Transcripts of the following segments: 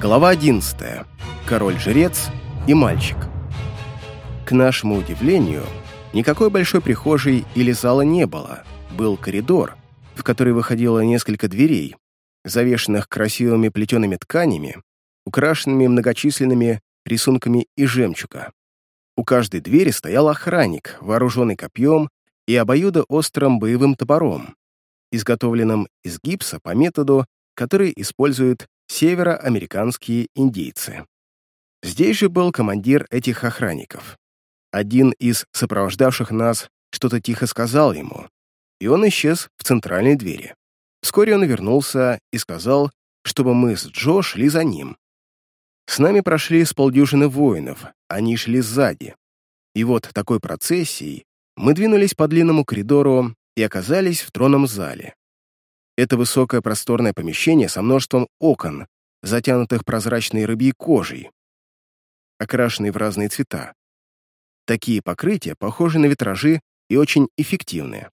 Глава 11. Король-жрец и мальчик. К нашему удивлению, никакой большой прихожей или зала не было. Был коридор, в который выходило несколько дверей, завешенных красивыми плетеными тканями, украшенными многочисленными рисунками и жемчуга. У каждой двери стоял охранник, вооруженный копьем и обоюдоострым боевым топором, изготовленным из гипса по методу, который используют североамериканские индейцы. Здесь же был командир этих охранников. Один из сопровождавших нас что-то тихо сказал ему, и он исчез в центральной двери. Вскоре он вернулся и сказал, чтобы мы с Джо шли за ним. С нами прошли с полдюжины воинов, они шли сзади. И вот такой процессией мы двинулись по длинному коридору и оказались в тронном зале. Это высокое просторное помещение со множеством окон, затянутых прозрачной рыбьей кожей, окрашенной в разные цвета. Такие покрытия похожи на витражи и очень эффективные.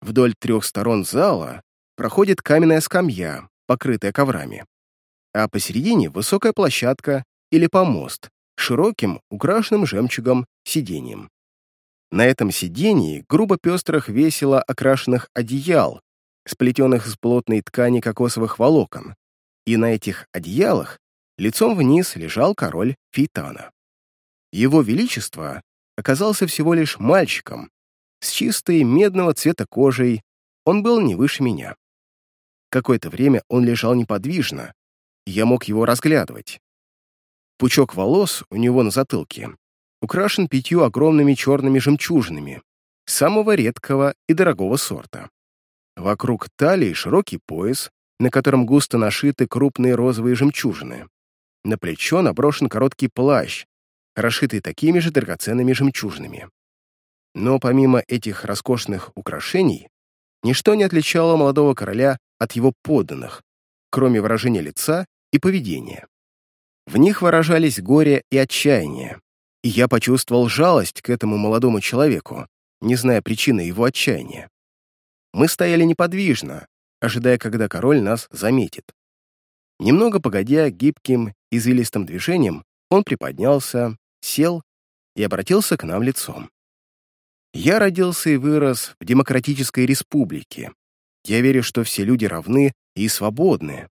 Вдоль трех сторон зала проходит каменная скамья, покрытая коврами. А посередине высокая площадка или помост с широким, украшенным жемчугом сиденьем. На этом сиденье грубо пестрых весело окрашенных одеял, сплетенных из плотной ткани кокосовых волокон, и на этих одеялах лицом вниз лежал король Фейтана. Его Величество оказался всего лишь мальчиком, с чистой медного цвета кожей, он был не выше меня. Какое-то время он лежал неподвижно, я мог его разглядывать. Пучок волос у него на затылке украшен пятью огромными черными жемчужинами, самого редкого и дорогого сорта. Вокруг талии широкий пояс, на котором густо нашиты крупные розовые жемчужины. На плечо наброшен короткий плащ, расшитый такими же драгоценными жемчужинами. Но помимо этих роскошных украшений, ничто не отличало молодого короля от его подданных, кроме выражения лица и поведения. В них выражались горе и отчаяние, и я почувствовал жалость к этому молодому человеку, не зная причины его отчаяния. Мы стояли неподвижно, ожидая, когда король нас заметит. Немного погодя, гибким, извилистым движением, он приподнялся, сел и обратился к нам лицом. Я родился и вырос в демократической республике. Я верю, что все люди равны и свободны.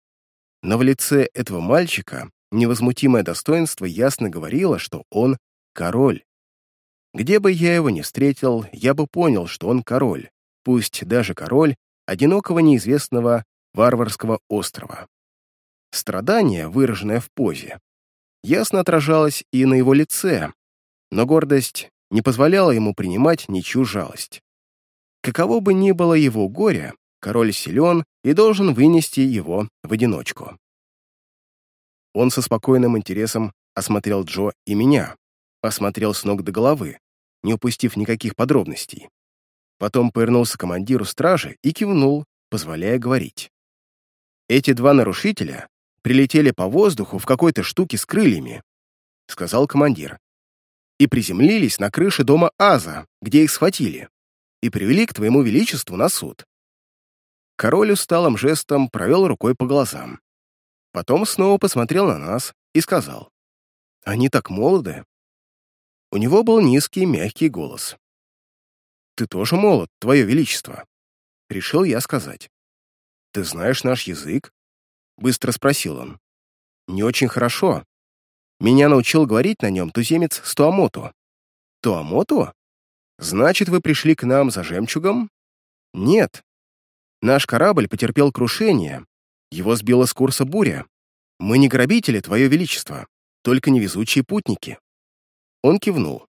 Но в лице этого мальчика невозмутимое достоинство ясно говорило, что он король. Где бы я его ни встретил, я бы понял, что он король, пусть даже король одинокого неизвестного варварского острова. Страдание, выраженное в позе, ясно отражалось и на его лице, но гордость не позволяла ему принимать ничью жалость. Каково бы ни было его горе, король силен и должен вынести его в одиночку. Он со спокойным интересом осмотрел Джо и меня, осмотрел с ног до головы, не упустив никаких подробностей. Потом повернулся к командиру стражи и кивнул, позволяя говорить. «Эти два нарушителя прилетели по воздуху в какой-то штуке с крыльями», — сказал командир, «и приземлились на крыше дома Аза, где их схватили, и привели к твоему величеству на суд». Король усталым жестом провел рукой по глазам. Потом снова посмотрел на нас и сказал, «Они так молоды». У него был низкий, мягкий голос. «Ты тоже молод, Твое Величество», — решил я сказать. «Ты знаешь наш язык?» — быстро спросил он. «Не очень хорошо. Меня научил говорить на нем туземец Стуамоту». «Туамоту? Значит, вы пришли к нам за жемчугом?» «Нет. Наш корабль потерпел крушение. Его сбила с курса буря. Мы не грабители, Твое Величество, только невезучие путники». Он кивнул.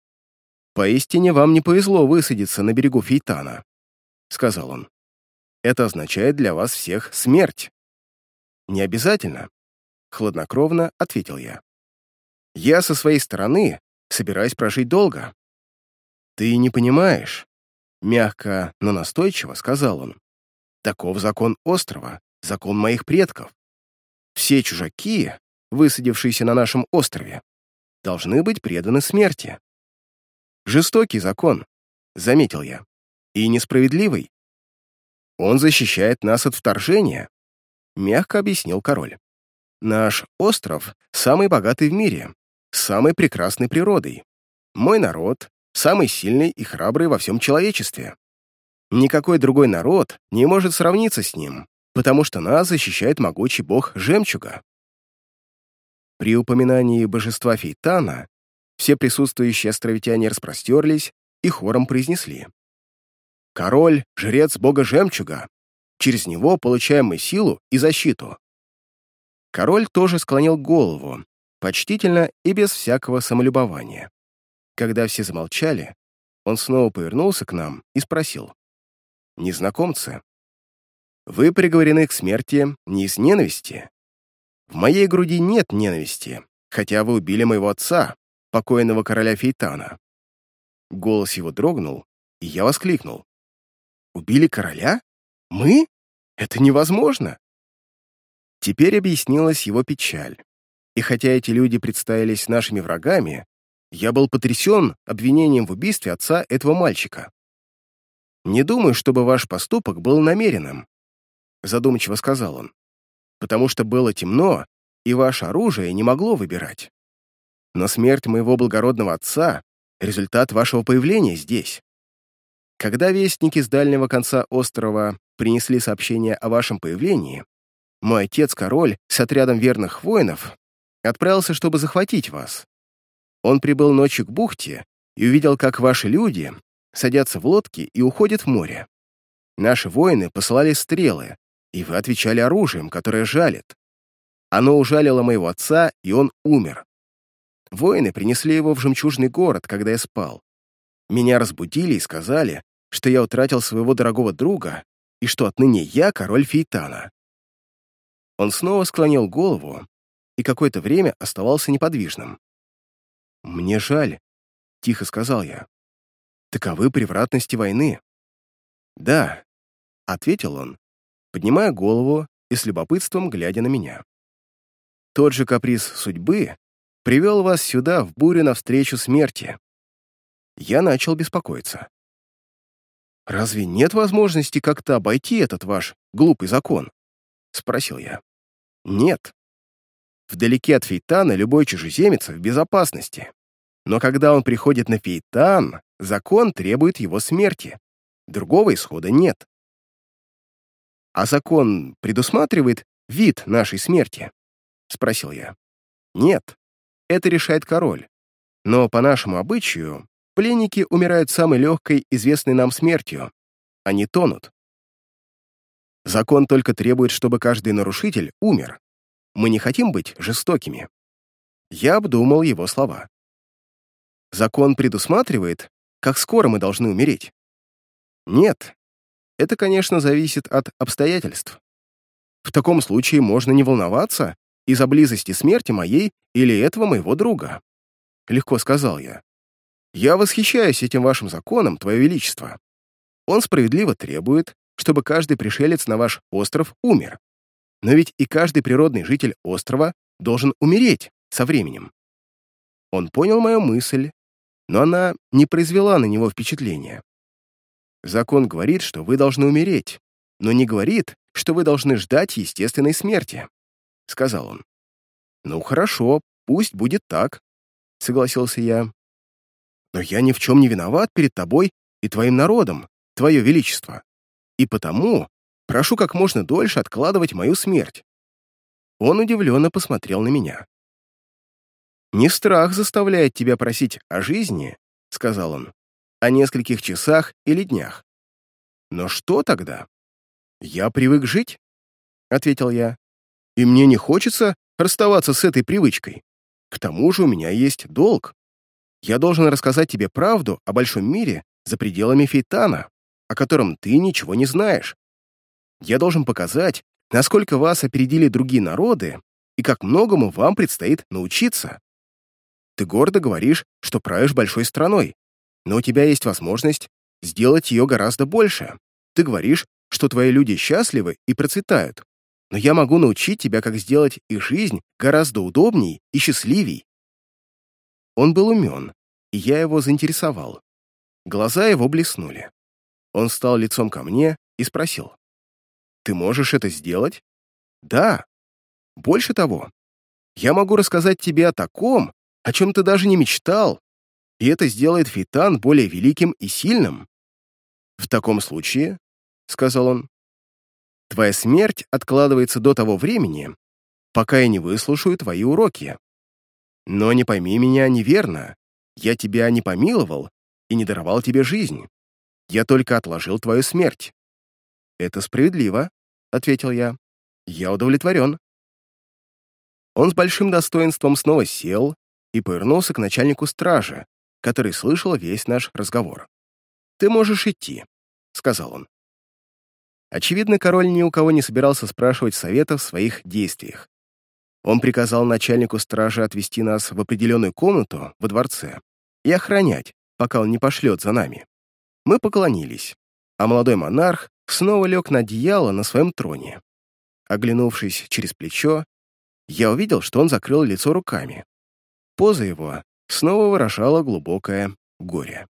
«Поистине вам не повезло высадиться на берегу Фейтана», — сказал он. «Это означает для вас всех смерть». «Не обязательно», — хладнокровно ответил я. «Я со своей стороны собираюсь прожить долго». «Ты не понимаешь», — мягко, но настойчиво сказал он. «Таков закон острова, закон моих предков. Все чужаки, высадившиеся на нашем острове, должны быть преданы смерти. Жестокий закон, заметил я, и несправедливый. Он защищает нас от вторжения, мягко объяснил король. Наш остров самый богатый в мире, с самой прекрасной природой. Мой народ самый сильный и храбрый во всем человечестве. Никакой другой народ не может сравниться с ним, потому что нас защищает могучий бог жемчуга. При упоминании божества Фейтана все присутствующие островитяне распростерлись и хором произнесли. «Король — жрец бога жемчуга. Через него получаем мы силу и защиту». Король тоже склонил голову, почтительно и без всякого самолюбования. Когда все замолчали, он снова повернулся к нам и спросил. «Незнакомцы, вы приговорены к смерти не из ненависти. В моей груди нет ненависти, хотя вы убили моего отца, покойного короля Фейтана». Голос его дрогнул, и я воскликнул. «Убили короля? Мы? Это невозможно!» Теперь объяснилась его печаль. И хотя эти люди представились нашими врагами, я был потрясен обвинением в убийстве отца этого мальчика. «Не думаю, чтобы ваш поступок был намеренным», — задумчиво сказал он, «потому что было темно, и ваше оружие не могло выбирать. Но смерть моего благородного отца — результат вашего появления здесь. Когда вестники с дальнего конца острова принесли сообщение о вашем появлении, мой отец-король с отрядом верных воинов отправился, чтобы захватить вас. Он прибыл ночью к бухте и увидел, как ваши люди садятся в лодки и уходят в море. Наши воины посылали стрелы, и вы отвечали оружием, которое жалит. Оно ужалило моего отца, и он умер. Воины принесли его в жемчужный город, когда я спал. Меня разбудили и сказали, что я утратил своего дорогого друга и что отныне я король Фейтана. Он снова склонил голову и какое-то время оставался неподвижным. «Мне жаль», — тихо сказал я. «Таковы превратности войны». «Да», — ответил он, поднимая голову и с любопытством глядя на меня. «Тот же каприз судьбы привел вас сюда в бурю навстречу смерти». Я начал беспокоиться. «Разве нет возможности как-то обойти этот ваш глупый закон?» — спросил я. «Нет», Вдалеке от Фейтана любой чужеземец в безопасности. Но когда он приходит на Фейтан, закон требует его смерти. Другого исхода нет. «А закон предусматривает вид нашей смерти?» — спросил я. «Нет, это решает король. Но по нашему обычаю пленники умирают самой легкой, известной нам смертью. Они тонут. Закон только требует, чтобы каждый нарушитель умер. Мы не хотим быть жестокими. Я обдумал его слова. Закон предусматривает, как скоро мы должны умереть. Нет, это, конечно, зависит от обстоятельств. В таком случае можно не волноваться из-за близости смерти моей или этого моего друга. Легко сказал я. Я восхищаюсь этим вашим законом, Твое Величество. Он справедливо требует, чтобы каждый пришелец на ваш остров умер. Но ведь и каждый природный житель острова должен умереть со временем. Он понял мою мысль, но она не произвела на него впечатления. Закон говорит, что вы должны умереть, но не говорит, что вы должны ждать естественной смерти, — сказал он. «Ну хорошо, пусть будет так», — согласился я. «Но я ни в чем не виноват перед тобой и твоим народом, твое величество, и потому Прошу как можно дольше откладывать мою смерть». Он удивленно посмотрел на меня. «Не страх заставляет тебя просить о жизни», — сказал он, «о нескольких часах или днях. Но что тогда? Я привык жить», — ответил я, «и мне не хочется расставаться с этой привычкой. К тому же у меня есть долг. Я должен рассказать тебе правду о большом мире за пределами Фейтана, о котором ты ничего не знаешь. Я должен показать, насколько вас опередили другие народы и как многому вам предстоит научиться. Ты гордо говоришь, что правишь большой страной, но у тебя есть возможность сделать ее гораздо больше. Ты говоришь, что твои люди счастливы и процветают, но я могу научить тебя, как сделать их жизнь гораздо удобней и счастливей. Он был умен, и я его заинтересовал. Глаза его блеснули. Он стал лицом ко мне и спросил. Ты можешь это сделать? Да. Больше того, я могу рассказать тебе о таком, о чем ты даже не мечтал, и это сделает Фитан более великим и сильным. В таком случае, — сказал он, — твоя смерть откладывается до того времени, пока я не выслушаю твои уроки. Но не пойми меня неверно, я тебя не помиловал и не даровал тебе жизнь. Я только отложил твою смерть. Это справедливо, — ответил я. Я удовлетворен. Он с большим достоинством снова сел и повернулся к начальнику стражи, который слышал весь наш разговор. «Ты можешь идти», — сказал он. Очевидно, король ни у кого не собирался спрашивать совета в своих действиях. Он приказал начальнику стражи отвести нас в определенную комнату во дворце и охранять, пока он не пошлет за нами. Мы поклонились, а молодой монарх снова лег на одеяло на своем троне. Оглянувшись через плечо, я увидел, что он закрыл лицо руками. Поза его снова выражала глубокое горе.